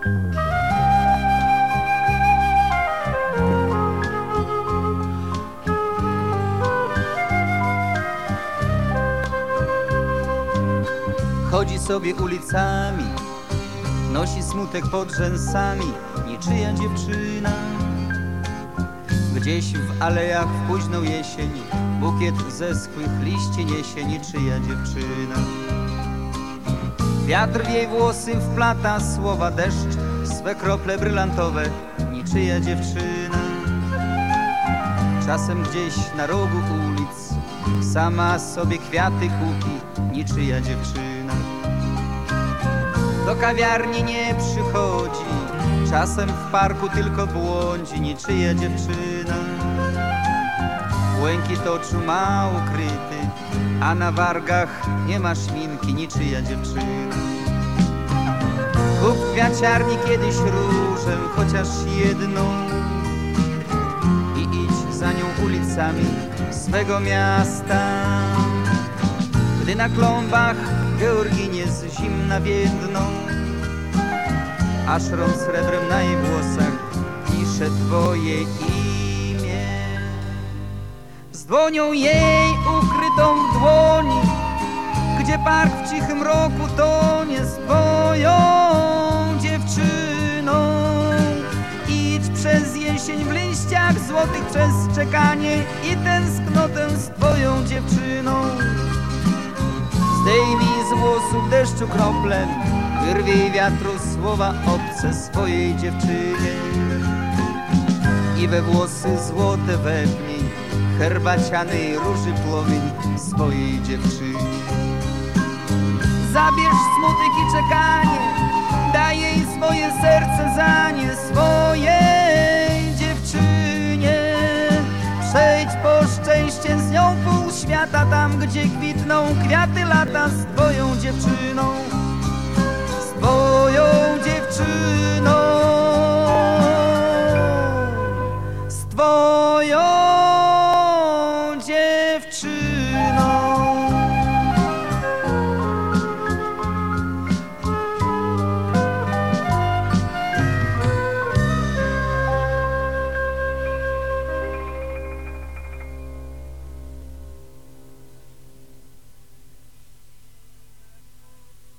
Chodzi sobie ulicami, nosi smutek pod rzęsami, niczyja dziewczyna. Gdzieś w alejach w późną jesień, bukiet zeschłych liści niesie niczyja dziewczyna. Wiatr w jej włosy wplata słowa deszcz, swe krople brylantowe, niczyja dziewczyna. Czasem gdzieś na rogu ulic, sama sobie kwiaty kupi, niczyja dziewczyna. Do kawiarni nie przychodzi, czasem w parku tylko błądzi, niczyja dziewczyna. Błękit oczu ma ukryty, a na wargach nie ma szminki, niczyja dziewczyna. Kup w kiedyś różę, chociaż jedną i idź za nią ulicami swego miasta. Gdy na klombach Georginie z zimna wiedną, a szron srebrem na jej włosach pisze twoje imię. Z dłonią jej ukrytą w dłoni, gdzie park w cichym roku tonie z twoją dziewczyną. Idź przez jesień w liściach złotych, przez czekanie i tęsknotę z twoją dziewczyną. Zdejmij z włosów deszczu krople, wyrwij wiatru słowa obce swojej dziewczynie. I we włosy złote wepnij herbacianej róży płomień swojej dziewczynie. Zabierz smutek i czekanie, daj jej swoje serce za nie swojej dziewczynie. Przejdź po szczęście z nią pół świata, tam gdzie kwitną kwiaty lata z twoją dziewczyną, z twoją dziewczyną. 是。